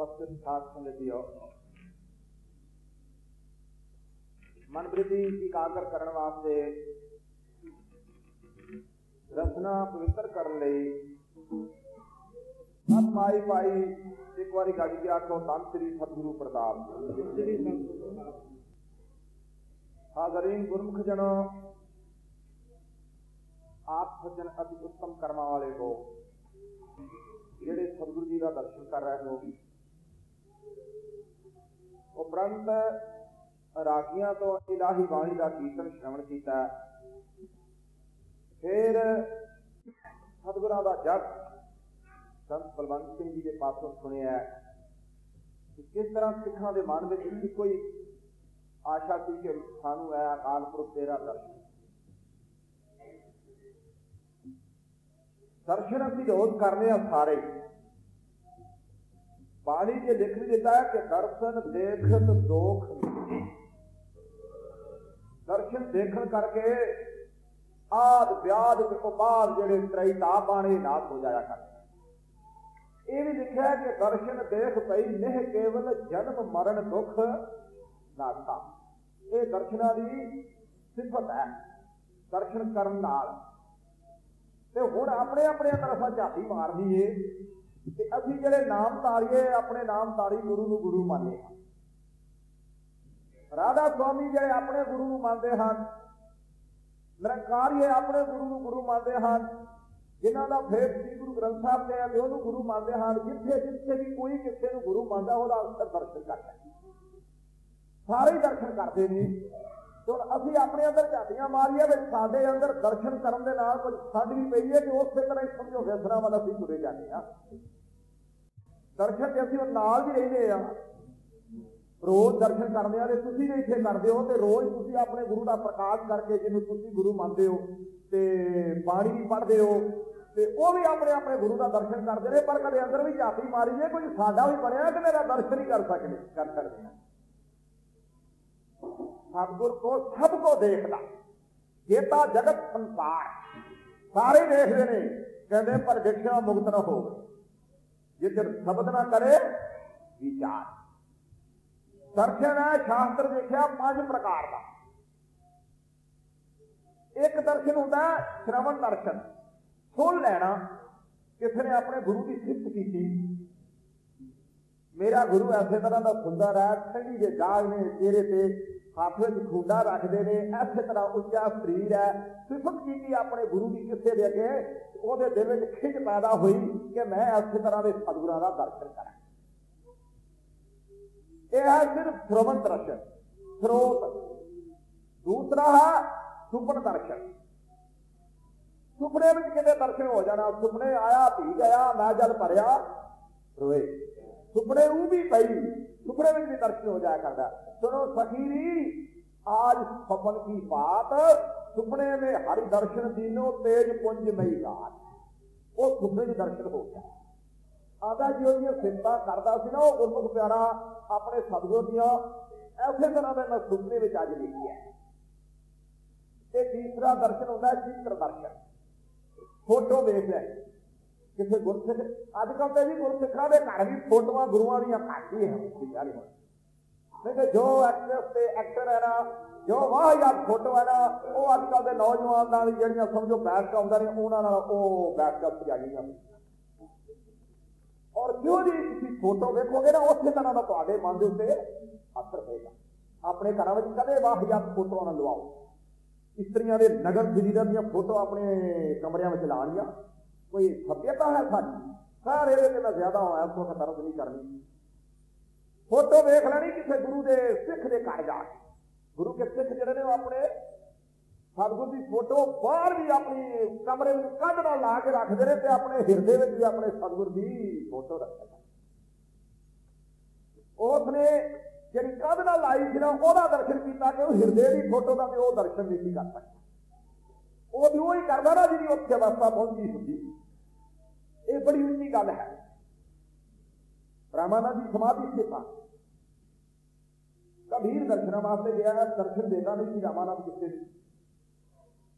ਉਪਸਥਿਤ ਸਾਧ ਸੰਗਤਿਓ ਮਨ ਬ੍ਰਿਧੀ ਇਕਾਗਰ ਕਰਨ ਵਾਸਤੇ ਰਸਨਾ ਪਵਿੱਤਰ ਕਰਨ ਲਈ ਸਤ ਮਾਈ ਪਾਈ ਇੱਕ ਵਾਰੀ ਗਾੜੀ ਕੇ ਆਖੋ ਧੰਨ ਸ੍ਰੀ ਸਤਿਗੁਰੂ ਪ੍ਰਤਾਪ ਹਾਜ਼ਰੀਨ ਗੁਰਮੁਖ ਜਨੋ ਆਪ ਸੱਜਣ ਅਤੀ ਉੱਤਮ ਕਰਮਾਂ ਵਾਲੇ ਹੋ ਜਿਹੜੇ ਸਤਿਗੁਰੂ ਜੀ ਦਾ ਦਰਸ਼ਨ ਕਰ ਰਹੇ ਹੋ ਉਪਰੰਤ ਰਾਗੀਆਂ ਤੋਂ ਇਲਾਹੀ ਬਾਣੀ ਦਾ ਕੀਰਤਨ ਸ਼ਰਵਣ ਕੀਤਾ। ਫਿਰ ਸਤਿਗੁਰਾਂ ਦਾ ਜਪ ਸੰਤ ਬਲਵੰਤ ਸਿੰਘ ਜੀ ਦੇ ਪਾਸੋਂ ਸੁਣਿਆ ਕਿ ਕਿਸ ਤਰ੍ਹਾਂ ਸਿੱਖਾਂ ਦੇ ਮਨ ਵਿੱਚ ਇੱਕੋ ਹੀ ਆਸ਼ਾ ਸੀ ਕਿ ਸਾਨੂੰ ਹੈ ਅਕਾਲ ਪੁਰਖ ਤੇਰਾ ਦਰਸ਼ਨ ਦਰਸ਼ਨ ਅਸੀਂ ਰੋਜ਼ ਕਰਨੇ ਆ ਸਾਰੇ। ਬਾਣੀ ਜੇ ਲਿਖ ਵੀ ਦਿੱਤਾ ਹੈ ਕਿ ਦਰਸ਼ਨ ਦੇਖਤ ਦੋਖ ਮਿਟੀ ਦਰਸ਼ਨ ਦੇਖਣ ਕਰਕੇ ਆਦ ਵਿਆਦ ਤੇ ਉਪਾਦ ਜਿਹੜੇ ਤ੍ਰੈਤਾ ਬਾਣੀ ਨਾਸ ਹੋ ਜਾਇਆ ਕਰਦੇ ਇਹ ਵੀ ਲਿਖਿਆ ਕਿ ਦਰਸ਼ਨ ਦੇਖ ਪਈ ਨਿਹ ਕੇਵਲ ਜਨਮ ਮਰਨ ਦੁੱਖ ਨਾਤਾ ਇਹ ਦਰਸ਼ਨਾਂ ਦੀ ਸਿਫਤ ਹੈ, ਦਰਸ਼ਨ ਕਰਨ ਨਾਲ। ਤੇ ਹੁਣ ਆਪਣੇ ਆਪਣੇ ਅੰਦਰ ਅਸਾਂ ਝਾਤੀ ਮਾਰਨੀ ਏ। ਕਿ ਅਸੀਂ ਜਿਹੜੇ ਨਾਮ ਤਾਰੀਏ ਆਪਣੇ ਨਾਮ ਤਾਰੀ ਗੁਰੂ ਨੂੰ ਗੁਰੂ ਮੰਨਦੇ ਹਾਂ। ਰਾਧਾ ਸੁਆਮੀ ਜਿਹੜੇ ਆਪਣੇ ਗੁਰੂ ਨੂੰ ਮੰਨਦੇ ਹਨ, ਨਿਰੰਕਾਰੀਏ ਆਪਣੇ ਗੁਰੂ ਨੂੰ ਗੁਰੂ ਮੰਨਦੇ ਹਨ, ਜਿਨ੍ਹਾਂ ਦਾ ਫੇਰ ਸ੍ਰੀ ਗੁਰੂ ਗ੍ਰੰਥ ਸਾਹਿਬ ਤੇ ਹੈ ਉਹਨੂੰ ਗੁਰੂ ਮੰਨਦੇ ਹਨ, ਜਿੱਥੇ ਜਿੱਥੇ ਵੀ ਕੋਈ ਕਿਸੇ ਨੂੰ ਗੁਰੂ ਮੰਨਦਾ, ਉਹਦਾ ਅਕਸਰ ਦਰਸ਼ਨ ਕਰਦਾ ਸਾਰੇ ਦਰਸ਼ਨ ਕਰਦੇ ਨੇ। ਤੇ ਹੁਣ ਅਸੀਂ ਆਪਣੇ ਅੰਦਰ ਝਾਤੀਆਂ ਮਾਰੀਏ ਵੀ ਸਾਡੇ ਅੰਦਰ ਦਰਸ਼ਨ ਕਰਨ ਦੇ ਨਾਲ ਕੁਝ ਛੱਡ ਵੀ ਪਈ ਹੈ ਕਿ ਉਸੇ ਤਰ੍ਹਾਂ ਹੀ ਸਮਝੋ ਫੈਸਲਾ ਵੱਲ ਅਸੀਂ ਤੁਰੇ ਜਾਂਦੇ ਆ ਦਰਸ਼ਨ ਤੇ ਅਸੀਂ ਨਾਲ ਵੀ ਰਹਿੰਦੇ ਆ ਰੋਜ਼ ਦਰਸ਼ਨ ਕਰਦੇ ਆ ਤੇ ਤੁਸੀਂ ਵੀ ਇੱਥੇ ਕਰਦੇ ਹੋ ਤੇ ਰੋਜ਼ ਤੁਸੀਂ ਆਪਣੇ ਗੁਰੂ ਦਾ ਪ੍ਰਕਾਸ਼ ਕਰਕੇ ਜਿਹਨੂੰ ਤੁਸੀਂ ਗੁਰੂ ਮੰਨਦੇ ਹੋ ਤੇ ਬਾਣੀ ਵੀ ਪੜ੍ਹਦੇ ਹੋ ਤੇ ਉਹ ਵੀ ਆਪਣੇ ਆਪਣੇ ਗੁਰੂ ਦਾ ਦਰਸ਼ਨ ਕਰਦੇ ਨੇ ਪਰ ਕਦੇ ਅੰਦਰ ਵੀ ਝਾਤੀ ਮਾਰੀਏ ਜੇ ਕੋਈ ਸਾਡਾ ਵੀ ਬਣਿਆ ਕਿ ਮੇਰਾ ਦਰਸ਼ਨ ਹੀ ਕਰ ਸਕਦੇ ਕਰ ਸਕਦੇ ਆ ਸਤਿਗੁਰ ਕੋ ਸਭ ਕੋ ਦੇਖਦਾ। ਜੇਤਾ ਜਗਤ ਸੰਸਾਰ ਸਾਰੇ ਦੇਖਦੇ ਨੇ, ਕਹਿੰਦੇ ਪਰ ਦੇਖਿਆ ਮੁਕਤ ਨਾ ਹੋ ਜਿੱਧਰ ਸ਼ਬਦ ਨਾ ਕਰੇ, ਵਿਚਾਰ। ਦਰਸ਼ਨ ਹੈ, ਸ਼ਾਸਤਰ ਦੇਖਿਆ, ਪੰਜ ਪ੍ਰਕਾਰ ਦਾ। ਇੱਕ ਦਰਸ਼ਨ ਹੁੰਦਾ ਸ਼ਰਵਣ ਦਰਸ਼ਨ। ਸੁਣ ਲੈਣਾ, ਕਿਸੇ ਨੇ ਆਪਣੇ ਗੁਰੂ ਦੀ ਸਿਫਤ ਕੀਤੀ। ਮੇਰਾ ਗੁਰੂ ਐਸੇ ਤਰ੍ਹਾਂ ਦਾ ਸੁੰਦਰ ਹੈ ਠੰਡੀ ਦੇ ਜਾਗ ਨੇ ਚਿਹਰੇ ਤੇ ਹੱਥ ਖੁੰਡਾ ਰੱਖਦੇ ਨੇ, ਐਸੇ ਤਰ੍ਹਾਂ ਉੱਚਾ ਸਰੀਰ ਹੈ। ਸਿਫਤ ਕੀਤੀ ਆਪਣੇ ਗੁਰੂ ਦੀ ਕਿਸੇ ਦੇ ਅੱਗੇ, ਉਹਦੇ ਦਿਲ ਵਿੱਚ ਖਿੱਚ ਪੈਦਾ ਹੋਈ ਕਿ ਮੈਂ ਐਸੇ ਤਰ੍ਹਾਂ ਦੇ ਸਤਿਗੁਰਾਂ ਦਾ ਦਰਸ਼ਨ ਕਰਾਂ। ਇਹ ਹੈ ਸਿਰਫ ਸ਼੍ਰਵਣ ਦਰਸ਼ਨ ਸਰੋਤ। ਦੂਸਰਾ ਹੈ ਸੁਪਨ ਦਰਸ਼ਨ। ਸੁਪਨੇ ਵਿੱਚ ਕਿਤੇ ਦਰਸ਼ਨ ਹੋ ਜਾਣਾ, ਸੁਪਨੇ ਆਇਆ, ਧੀ ਗਿਆ, ਮੈਂ ਜਦ ਭਰਿਆ, ਰੋਏ। ਸੁਪਨੇ ਉਹ ਵੀ ਪਈ, ਸੁਪਨੇ ਵਿੱਚ ਵੀ ਦਰਸ਼ਨ ਹੋ ਜਾਇਆ ਕਰਦਾ। ਸੁਣੋ ਸਖੀਰੀ ਆਜ ਸਪਨ ਕੀ ਬਾਤ, ਸੁਪਨੇ ਮੇ ਹਰਿ ਦਰਸ਼ਨ ਦੀਨੋ ਤੇਜ ਪੁੰਜ ਮਈ ਗਾਤ ਉਹ ਸੁਪਨੇ ਦੇ ਦਰਸ਼ਨ ਹੋ ਗਿਆ। ਆਦਾ ਜੀ ਉਹਦੀਆਂ ਸਿੰਤਾ ਕਰਦਾ ਸੀ ਨਾ, ਉਹ ਗੁਰਮੁਖ ਪਿਆਰਾ ਆਪਣੇ ਸਤਿਗੁਰ ਦੀਆਂ, ਐਸੇ ਤਰ੍ਹਾਂ ਦੇ ਮੈਂ ਸੁਪਨੇ ਵਿੱਚ ਅੱਜ ਲਿਖੀ ਹੈ। ਤੇ ਤੀਸਰਾ ਦਰਸ਼ਨ ਹੁੰਦਾ ਚਿੱਤਰ ਦਰਸ਼ਨ। ਫੋਟੋ ਵੇਖ ਲੈ। ਕਿਸੇ ਗੁਰਸਿੱਖ? ਅੱਜ ਕੱਲ੍ਹ ਤੇ ਵੀ ਗੁਰਸਿੱਖਾਂ ਦੇ ਘਰ ਵੀ ਫੋਟੋਆਂ ਗੁਰੂਆਂ ਦੀਆਂ ਘੱਟ ਹੀ ਹਨ। ਨਹੀਂ ਤੇ ਜੋ ਐਕਟਰਸ ਤੇ ਐਕਟਰ ਹੈ ਨਾ, ਜੋ ਵਾਹ ਯਾਰ ਫੋਟੋ ਹੈ ਨਾ, ਉਹ ਅੱਜ ਕੱਲ੍ਹ ਦੇ ਨੌਜਵਾਨ ਨਾਲ ਜਿਹੜੀਆਂ ਸਮਝੋ ਬੈਠ ਕੇ ਆਉਂਦੇ ਨੇ, ਉਹਨਾਂ ਨਾਲ ਉਹ ਬੈਠ ਕੇ ਸਜਾਈਆਂ ਔਰ ਜੋ ਵੀ ਤੁਸੀਂ ਫੋਟੋ ਵੇਖੋਗੇ ਨਾ ਉਸੇ ਤਰ੍ਹਾਂ ਦਾ ਤੁਹਾਡੇ ਮਨ ਦੇ ਉੱਤੇ ਅਸਰ ਹੋਏਗਾ ਆਪਣੇ ਘਰਾਂ ਵਿੱਚ ਕਦੇ ਵਾਹ ਯਾਰ ਫੋਟੋਆਂ ਨਾ ਲਵਾਓ। ਇਸਤਰੀਆਂ ਦੇ ਨਗਰ ਜਰੀਦਾਂ ਦੀਆਂ ਫੋਟੋ ਆਪਣੇ ਕਮਰਿਆਂ ਵਿੱਚ ਲਾਣੀਆਂ ਕੋਈ ਸਭਿਅਤਾ ਹੈ ਸਾਡੀ ਸਾਰੇ ਇਹਦੇ ਤੇ ਜ਼ਿਆਦਾ ਹੋਇਆ ਸੋ ਤਰਸ ਨਹੀਂ ਕਰਨੀ। ਫੋਟੋ ਵੇਖ ਲੈਣੀ ਕਿਸੇ ਗੁਰੂ ਦੇ ਸਿੱਖ ਦੇ ਘਰ ਜਾ ਕੇ। ਗੁਰੂ ਕੇ ਸਿੱਖ ਜਿਹੜੇ ਨੇ ਉਹ ਆਪਣੇ ਸਤਿਗੁਰ ਦੀ ਫੋਟੋ ਬਾਹਰ ਵੀ ਆਪਣੀ ਕਮਰੇ ਵਿੱਚ ਕੰਧ ਨਾਲ ਲਾ ਕੇ ਰੱਖਦੇ ਨੇ ਤੇ ਆਪਣੇ ਹਿਰਦੇ ਵਿੱਚ ਵੀ ਆਪਣੇ ਸਤਿਗੁਰ ਦੀ ਫੋਟੋ ਰੱਖਦੇ ਨੇ। ਉਸਨੇ ਜਿਹੜੀ ਕੰਧ ਨਾਲ ਲਾਈ ਸੀ ਨਾ, ਉਹਦਾ ਦਰਸ਼ਨ ਕੀਤਾ ਕਿ ਉਹ ਹਿਰਦੇ ਦੀ ਫੋਟੋ ਦਾ ਤੇ ਉਹ ਦਰਸ਼ਨ ਨਹੀਂ ਸੀ ਕਰ ਸਕਦਾ। ਉਹ ਵੀ ਉਹ ਹੀ ਕਰਦਾ ਨਾ ਜਿਹਦੀ ਉੱਥੇ ਅਵਸਥਾ ਪਹੁੰਚੀ ਹੁੰਦੀ। ਇਹ ਬੜੀ ਉੱਚੀ ਗੱਲ ਹੈ। ਰਾਮਾਨੰਦ ਦੀ ਸਮਾਧੀ ਸਥਿਤਾ ਕਬੀਰ ਦਰਸ਼ਨਾਂ ਵਾਸਤੇ ਗਿਆ ਹੈ, ਦਰਸ਼ਨ ਦੇਦਾ ਨਹੀਂ ਸੀ ਰਾਮਾਨੰਦ ਕਿਸੇ ਨੂੰ।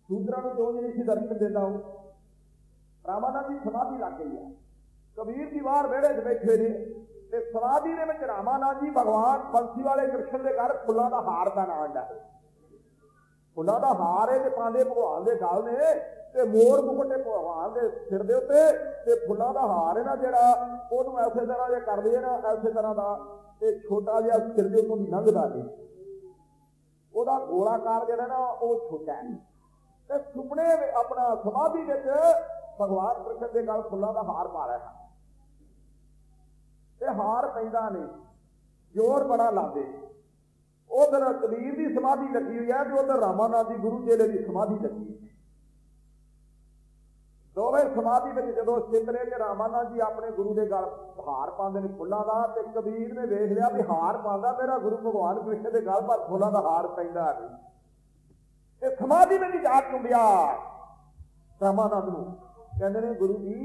ਦੂਸਰਾ ਨੂੰ ਜੋ ਨਹੀਂ ਸੀ ਦਰਸ਼ਨ ਦਿੰਦਾ ਉਹ। ਰਾਮਾਨੰਦ ਦੀ ਸਮਾਧੀ ਲੱਗ ਗਈ ਹੈ। ਕਬੀਰ ਦੀ ਵਾਰ ਵਿਹੜੇ 'ਚ ਬੈਠੇ ਨੇ ਤੇ ਸਮਾਧੀ ਦੇ ਵਿੱਚ ਰਾਮਾਨੰਦ ਜੀ ਭਗਵਾਨ ਬੰਸੀ ਵਾਲੇ ਕ੍ਰਿਸ਼ਨ ਦੇ ਘਰ ਫੁੱਲਾਂ ਦਾ ਹਾਰ ਦਾ ਨਾਂ ਦਾ ਫੁੱਲਾਂ ਦਾ ਹਾਰ ਇਹ ਤੇ ਪਾਉਂਦੇ ਭਗਵਾਨ ਦੇ ਗਲ ਨੇ, ਤੇ ਮੋਰ ਮੁਕਟੇ ਭਗਵਾਨ ਦੇ ਸਿਰ ਦੇ ਉੱਤੇ, ਤੇ ਫੁੱਲਾਂ ਦਾ ਹਾਰ ਹੈ ਨਾ ਜਿਹੜਾ, ਉਹਨੂੰ ਐਸੇ ਤਰ੍ਹਾਂ ਜੇ ਕਰ ਆ ਨਾ, ਐਸੇ ਤਰ੍ਹਾਂ ਦਾ, ਤੇ ਛੋਟਾ ਜਿਹਾ ਸਿਰ ਦੇ ਉੱਤੋਂ ਲੰਘਦਾ ਨਹੀਂ ਉਹਦਾ ਗੋਲਾਕਾਰ ਜਿਹੜਾ ਨਾ, ਉਹ ਛੋਟਾ ਹੈ। ਤੇ ਸੁਪਨੇ ਵਿੱਚ ਆਪਣਾ ਸਮਾਧੀ ਵਿੱਚ ਭਗਵਾਨ ਕ੍ਰਿਸ਼ਨ ਦੇ ਗਲ ਫੁੱਲਾਂ ਦਾ ਹਾਰ ਪਾ ਰਿਹਾ ਤੇ ਹਾਰ ਪੈਂਦਾ ਨਹੀਂ, ਜ਼ੋਰ ਬੜਾ ਲਾਦੇ ਉਧਰ ਕਬੀਰ ਦੀ ਸਮਾਧੀ ਲੱਗੀ ਹੋਈ ਹੈ ਤੇ ਉਧਰ ਰਾਮਾਨਾਥ ਦੀ ਗੁਰੂ ਚੇਲੇ ਦੀ ਸਮਾਧੀ ਲੱਗੀ ਹੈ। ਦੋਵੇਂ ਸਮਾਧੀ ਵਿੱਚ ਜਦੋਂ ਸਿਮਰੇ ਤੇ ਰਾਮਾਨਾਥ ਜੀ ਆਪਣੇ ਗੁਰੂ ਦੇ ਗਲ ਹਾਰ ਪਾਉਂਦੇ ਨੇ ਫੁੱਲਾਂ ਦਾ ਤੇ ਕਬੀਰ ਨੇ ਵੇਖ ਲਿਆ ਵੀ ਹਾਰ ਪਾਉਂਦਾ, ਮੇਰਾ ਗੁਰੂ ਭਗਵਾਨ ਕ੍ਰਿਸ਼ਨ ਦੇ ਗਲ ਪਰ ਫੁੱਲਾਂ ਦਾ ਹਾਰ ਪੈਂਦਾ ਨਹੀਂ ਤੇ ਸਮਾਧੀ ਵਿੱਚ ਜਾ ਚੁੰਬਿਆ ਰਾਮਾਨਾਥ ਨੂੰ। ਕਹਿੰਦੇ ਨੇ, ਗੁਰੂ ਜੀ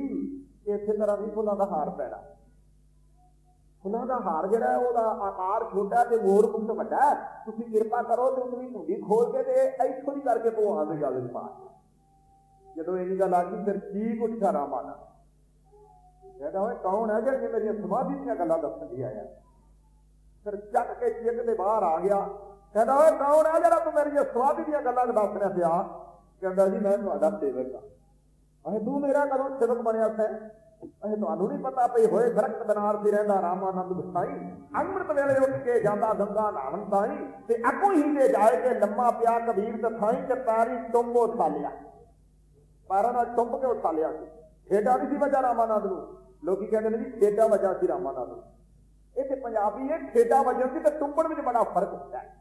ਇਸੇ ਤਰ੍ਹਾਂ ਨਹੀਂ ਫੁੱਲਾਂ ਦਾ ਹਾਰ ਪੈਣਾ। ਫੁੱਲਾਂ ਦਾ ਹਾਰ ਜਿਹੜਾ ਹੈ, ਉਹਦਾ ਆਕਾਰ ਛੋਟਾ ਤੇ ਮੋਰ ਮੁਕਤ ਵੱਡਾ ਤੁਸੀਂ ਕਿਰਪਾ ਕਰੋ ਤੇ ਉਹਨੂੰ ਮੁੰਡੀ ਖੋਲ ਕੇ ਤੇ ਇੱਥੋਂ ਦੀ ਕਰਕੇ ਭਗਵਾਨ ਦੇ ਗਲ ਵਿੱਚ ਪਾ ਜਦੋਂ ਇਹ ਗੱਲ ਆ ਗਈ, ਫਿਰ ਚੀਕ ਉੱਠਿਆ ਰਾਮਾਨਾ ਕਹਿੰਦਾ ਓਏ, ਕੌਣ ਹੈ ਜਿਹੜਾ ਮੇਰੀਆਂ ਸਮਾਧੀ ਦੀਆਂ ਗੱਲਾਂ ਦੱਸਣ ਦੀ ਆਇਆ ਫਿਰ ਚੱਕ ਕੇ ਚਿੱਕ ਦੇ ਬਾਹਰ ਆ ਗਿਆ। ਕਹਿੰਦਾ, ਓਏ, ਕੌਣ ਹੈ ਜਿਹੜਾ ਤੂੰ ਮੇਰੀਆਂ ਸਮਾਧੀ ਦੀਆਂ ਗੱਲਾਂ ਦੱਸ ਰਿਹਾ ਪਿਆ? ਕਹਿੰਦਾ ਜੀ, ਮੈਂ ਤੁਹਾਡਾ ਸੇਵਕ ਹਾਂ। ਅਹੇ ਤੂੰ ਮੇਰਾ ਕਦੋਂ ਸੇਵਕ ਬਣਿਆ ਸੈਂ ਅਹੇ ਤੁਹਾਨੂੰ ਨਹੀਂ ਪਤਾ ਪਈ ਹੋਏ ਦਰਖਤ ਬਨਾਰਸੀ ਰਹਿੰਦਾ ਰਾਮਾਨੰਦ ਵਿਸਾਈ ਅੰਮ੍ਰਿਤ ਵੇਲੇ ਉੱਠ ਕੇ ਜਾਂਦਾ ਗੰਗਾ ਨਾਵਨ ਤਾਈ ਤੇ ਅੱਗੋਂ ਹੀ ਤੇ ਜਾਏ ਕੇ ਲੰਮਾ ਪਿਆ ਕਬੀਰ ਤੇ ਥਾਈ ਤੇ ਟੁੰਬੋ ਥਾਲਿਆ ਪੈਰਾਂ ਨਾਲ ਟੁੰਬ ਕੇ ਉਠਾ ਲਿਆ ਸੀ। ਠੇਡਾ ਨਹੀਂ ਸੀ ਵਜਾ ਰਾਮਾਨੰਦ ਨੂੰ? ਲੋਕੀ ਕਹਿੰਦੇ ਨੇ ਜੀ ਠੇਡਾ ਵਜਾ ਸੀ ਰਾਮਾਨੰਦ ਨੂੰ। ਇੱਥੇ ਪੰਜਾਬੀ ਇਹ ਠੇਡਾ ਵਜਣ ਦੀ ਤੇ ਟੁੰਬਣ ਵਿੱਚ ਬੜਾ ਫ਼ਰਕ ਹੁੰਦਾ ਹੈ।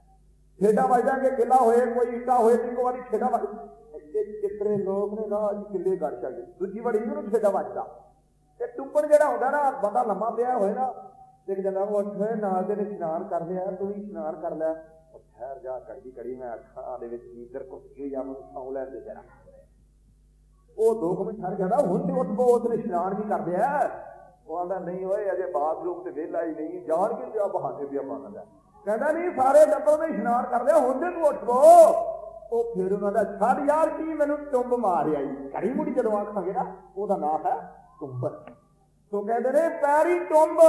ਠੇਡਾ ਵਜਾਂਗੇ ਕਿਲਾ ਹੋਏ, ਕੋਈ ਇੱਟਾ ਹੋਏ ਤੇ ਇੱਕ ਵਾਰੀ ਠੇਡਾ ਵੱਜ ਇੱਥੇ ਕਿਤਨੇ ਲੋਕ ਨੇ ਨਾ ਅੱਜ ਕਿੱਲੇ ਕਰ ਸਕਦੇ ਦੂਜੀ ਵਾਰੀ ਇਹਨੂੰ ਠੇਡਾ ਵੱਜਦਾ। ਤੇ ਟੁੱਪਣ ਜਿਹੜਾ ਹੁੰਦਾ ਨਾ, ਬੰਦਾ ਲੰਮਾ ਪਿਆ ਹੋਏ ਨਾ, ਤੇ ਇੱਕ ਜਨਾ ਉਹ ਉੱਠੇ ਨਾਲ ਦੇ ਨੇ ਇਸ਼ਨਾਨ ਕਰ ਲਿਆ, ਤੂੰ ਵੀ ਇਸ਼ਨਾਨ ਕਰ ਲੈ। ਠਹਿਰ ਜਾ ਕੜੀ ਕੜੀ ਮੈਂ ਅੱਖਾਂ ਦੇ ਵਿੱਚ ਨੀਂਦਰ ਘੁੱਟ ਜਾਂ ਮੈਨੂੰ ਸੌਂ ਲੈਣ ਦੇ ਜਰਾ। ਉਹ ਦੋ ਮਿੰਟ ਠਹਿਰ ਜਾਂਦਾ ਹੁਣ ਤੇ ਉੱਠ ਬੋ ਉਸਨੇ ਇਸ਼ਨਾਨ ਵੀ ਕਰ ਲਿਆ ਉਹ ਆਂਦਾ, ਨਹੀਂ ਓਏ, ਅਜੇ ਬਾਥਰੂਮ ਤੇ ਵਿਹਲਾ ਹੀ ਨਹੀਂ, ਜਾਣ ਕੇ ਪਿਆ ਬਹਾਨੇ ਪਿਆ ਮੰਗਦਾ ਕਹਿੰਦਾ, ਨਹੀਂ, ਸਾਰੇ ਟੱਬਰ ਨੇ ਇਸ਼ਨਾਨ ਕਰ ਲਿਆ, ਹੁਣ ਤੇ ਤੂੰ ਉੱਠ ਬੋ ਉਹ ਫਿਰ ਉਹਨਾਂ ਦਾ, ਛੱਡ ਯਾਰ, ਕੀ ਮੈਨੂੰ ਟੁੰਬ ਮਾਰਿਆ ਈ ਕੜੀ ਮੁੜੀ ਜਦੋਂ ਆਖਾਂਗੇ ਨਾ, ਉਹਦਾ ਨਾਂ ਹੈ ਟੁੰਬਰ ਸੋ ਕਹਿੰਦੇ ਨੇ, ਪੈਰੀ ਟੁੰਬ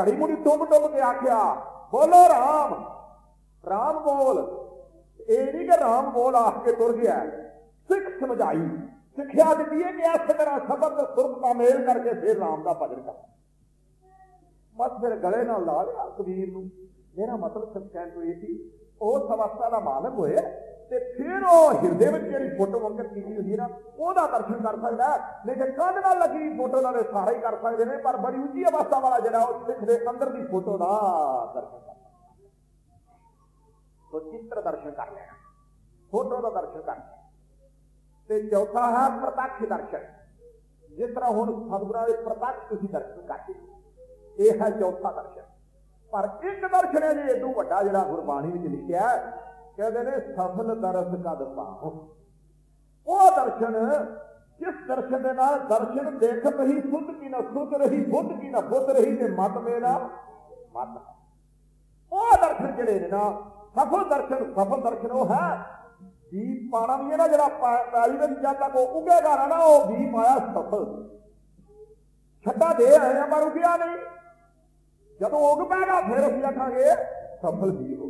ਘੜੀ ਮੁੜੀ ਟੁੰਬ ਟੁੰਬ ਕੇ ਆਖਿਆ, ਬੋਲੋ ਰਾਮ ਰਾਮ ਬੋਲ। ਇਹ ਨਹੀਂ ਕਿ ਰਾਮ ਬੋਲ ਆਖ ਕੇ ਤੁਰ ਗਿਆ। ਸਿੱਖ ਸਮਝਾਈ। ਸਿੱਖਿਆ ਦਿੱਤੀ ਹੈ ਕਿ ਇਸ ਤਰ੍ਹਾਂ ਸ਼ਬਦ ਸੁਰਤ ਦਾ ਮੇਲ ਕਰਕੇ ਫਿਰ ਰਾਮ ਦਾ ਭਜਨ ਕਰ। ਬਸ ਫਿਰ ਗਲੇ ਨਾਲ ਲਾ ਲਿਆ ਕਬੀਰ ਨੂੰ। ਮੇਰਾ ਮਤਲਬ ਸੱਚੈਨ ਤੋਂ ਇਹ ਸੀ ਉਹ ਅਵਸਥਾ ਦਾ ਮਾਲਕ ਹੋਏ ਤੇ ਫਿਰ ਉਹ ਹਿਰਦੇ ਵਿੱਚ ਜਿਹੜੀ ਫੋਟੋ ਵੰਕਰ ਕੀਤੀ ਹੁੰਦੀ ਹੈ ਨਾ, ਉਹਦਾ ਦਰਸ਼ਨ ਕਰ ਸਕਦਾ ਹੈ। ਲੇਕਿਨ ਕੰਧ ਨਾਲ ਲੱਗੀ ਫੋਟੋ ਨਾਲ ਸਾਰੇ ਹੀ ਕਰ ਸਕਦੇ ਨੇ, ਪਰ ਬੜੀ ਉੱਚੀ ਅਵਸਥਾ ਵਾਲਾ ਜਿਹੜਾ ਉਹ ਸਿੱਖ ਦੇ ਅੰਦਰ ਦੀ ਫੋਟੋ ਦਾ ਦਰਸ਼ਨ ਕਰ ਸੋ ਚਿੱਤਰ ਦਰਸ਼ਨ ਕਰ ਲੈਣਾ, ਫੋਟੋ ਦਾ ਦਰਸ਼ਨ ਕਰ ਤੇ ਚੌਥਾ ਹੈ ਪ੍ਰਤੱਖ ਦਰਸ਼ਨ। ਜਿਸ ਤਰ੍ਹਾਂ ਹੁਣ ਸਤਿਗੁਰਾਂ ਦੇ ਪ੍ਰਤੱਖ ਤੁਸੀਂ ਦਰਸ਼ਨ ਕਰਦੇ ਇਹ ਹੈ ਚੌਥਾ ਦਰਸ਼ਨ। ਪਰ ਇੱਕ ਦਰਸ਼ਨ ਹੈ ਜੀ ਇਦੋਂ ਵੱਡਾ ਜਿਹੜਾ ਗੁਰਬਾਣੀ ਵਿੱਚ ਲਿਖਿਆ ਹੈ, ਕਹਿੰਦੇ ਨੇ ਸਫਲ ਦਰਸ ਕਦ ਪਾਹੋ ਉਹ ਦਰਸ਼ਨ ਜਿਸ ਦਰਸ਼ਨ ਦੇ ਨਾਲ ਦਰਸ਼ਨ ਦੇਖ ਰਹੀ ਸੁਧ ਕੀ ਨਾ ਸੁਧ ਰਹੀ ਬੁੱਧ ਕੀ ਨਾ ਬੁੱਧ ਰਹੀ ਤੇ ਮਤ ਮੇਰਾ ਮਤ ਉਹ ਦਰਸ਼ਨ ਜਿਹੜੇ ਨੇ ਨਾ ਸਫਲ ਦਰਸ਼ਨ ਸਫਲ ਦਰਸ਼ਨ ਉਹ ਹੈ ਵੀ ਪਾਣਾ ਵੀ ਹੈ ਨਾ ਜਿਹੜਾ ਪਾ- ਪੈਲੀ ਵਿੱਚ ਜਦ ਤੱਕ ਉਹ ਉਗੇਗਾ ਨਾ ਨਾ ਉਹ ਵੀ ਪਾਇਆ ਸਫਲ ਛੱਡਾ ਦੇ ਆਏ ਆ ਪਰ ਉਗਿਆ ਨਹੀਂ ਜਦੋਂ ਉਗ ਪੈਗਾ ਫਿਰ ਅਸੀਂ ਆਖਾਂਗੇ ਸਫਲ ਵੀ ਹੋ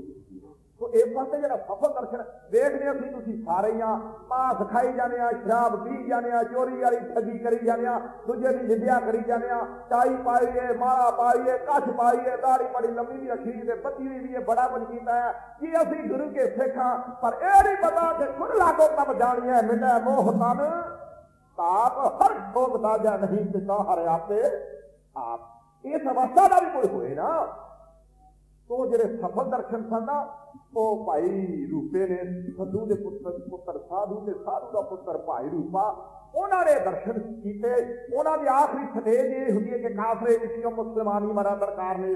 ਸੋ ਇਹ ਪਾਸੇ ਜਿਹੜਾ ਸਫਲ ਦਰਸ਼ਨ ਦੇਖਦੇ ਅਸੀਂ ਤੁਸੀਂ ਸਾਰੇ ਹੀ ਆ ਪਾਸ ਖਾਈ ਜਾਂਦੇ ਆ ਸ਼ਰਾਬ ਪੀ ਜਾਂਦੇ ਆ ਚੋਰੀ ਵਾਲੀ ਠੱਗੀ ਕਰੀ ਜਾਂਦੇ ਆ ਦੂਜੇ ਦੀ ਨਿੰਦਿਆ ਕਰੀ ਜਾਂਦੇ ਆ ਟਾਈ ਪਾਈਏ ਮਾਲਾ ਪਾਈਏ ਕੱਛ ਪਾਈਏ ਦਾੜੀ ਬੜੀ ਲੰਮੀ ਵੀ ਰੱਖੀ ਤੇ ਬੱਤੀ ਵੀ ਵੀ ਇਹ ਬੜਾ ਕੁਝ ਕੀਤਾ ਹੈ ਕਿ ਅਸੀਂ ਗੁਰੂ ਕੇ ਸਿੱਖਾਂ ਪਰ ਇਹ ਨਹੀਂ ਪਤਾ ਕਿ ਕੁਲ ਲਾਗੋ ਤਬ ਜਾਣੀਏ ਮਿਟੈ ਮੋਹ ਤਨ ਤਾਪ ਹਰ ਠੋਕ ਦਾਜਾ ਨਹੀਂ ਪਿਤਾ ਹਰ ਆਪੇ ਆਪ ਇਸ ਅਵਸਥਾ ਦਾ ਵੀ ਕੋਈ ਹੋਏ ਨਾ ਉਹ ਜਿਹੜੇ ਸਫਲ ਦਰਸ਼ਨ ਸਨ ਨਾ ਉਹ ਭਾਈ ਰੂਪੇ ਨੇ, ਸੱਧੂ ਦੇ ਪੁੱਤਰ ਪੁੱਤਰ ਸਾਧੂ ਤੇ ਸਾਧੂ ਦਾ ਪੁੱਤਰ ਭਾਈ ਰੂਪਾ, ਉਹਨਾਂ ਨੇ ਦਰਸ਼ਨ ਕੀਤੇ। ਉਹਨਾਂ ਦੀ ਆਖਰੀ ਸਟੇਜ ਇਹ ਹੁੰਦੀ ਹੈ ਕਿ ਕਾਫਰੇ ਵਿੱਚ ਮੁਸਲਮਾਨੀ ਮਰਾ ਦਰਕਾਰ ਨੇ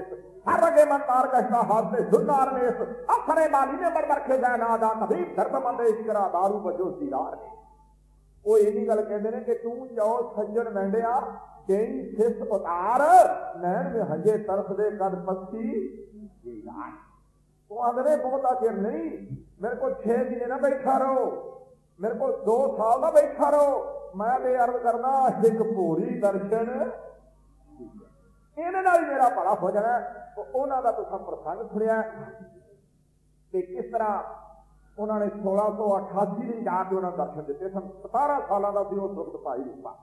ਹਰ ਰਗੇ ਮਨ ਤਾਰ ਕਸ਼ਦਾ ਤੇ ਸੁਨਾਰ ਨੇ ਅਫਰੇ ਮਾਲੀ ਨੇ ਬਰ ਬਰਖੇ ਜਾ ਦਾ ਕਭੀ ਧਰਮ ਮੰਦੇ ਇਸ਼ਕਰਾ ਦਾਰੂ ਬਜੋ ਸੀਰਾਰ ਨੇ ਉਹ ਇਹ ਨਹੀਂ ਗੱਲ ਕਹਿੰਦੇ ਨੇ ਕਿ ਤੂੰ ਜਾਓ ਸੱਜਣ ਵੰਡਿਆ ਤੇਈ ਸਿਸ ਉਤਾਰ, ਨੈਣ ਦੇ ਹਜੇ ਤਰਫ ਦੇ ਕਦ ਪੱਤੀ ਉਹ ਆਂਦੇ ਨੇ, ਬਹੁਤਾ ਚਿਰ ਨਹੀਂ, ਮੇਰੇ ਕੋਲ 6 ਮਹੀਨੇ ਨਾ ਬੈਠਾ ਰਹੋ। ਮੇਰੇ ਕੋਲ 2 ਸਾਲ ਦਾ ਬੈਠਾ ਰਹੋ। ਮੈਂ ਤੇ ਅਰਜ਼ ਕਰਦਾ ਇੱਕ ਭੋਰੀ ਦਰਸ਼ਨ। ਇਹਦੇ ਨਾਲ ਹੀ ਮੇਰਾ ਭਲਾ ਹੋ ਜਾਣਾ। ਹੈ। ਉਹਨਾਂ ਦਾ ਤੁਸੀਂ ਪ੍ਰਸੰਗ ਸੁਣਿਆ। ਤੇ ਕਿਸ ਤਰ੍ਹਾਂ ਉਹਨਾਂ ਨੇ 1688 ਦੇ ਜਾ ਕੇ ਉਹਨਾਂ ਦਰਸ਼ਨ ਦਿੱਤੇ ਸਨ? 17 ਸਾਲਾਂ ਦਾ ਸੀ ਉਹ ਸੁਖਤ ਭਾਈ ਰੂਪਾ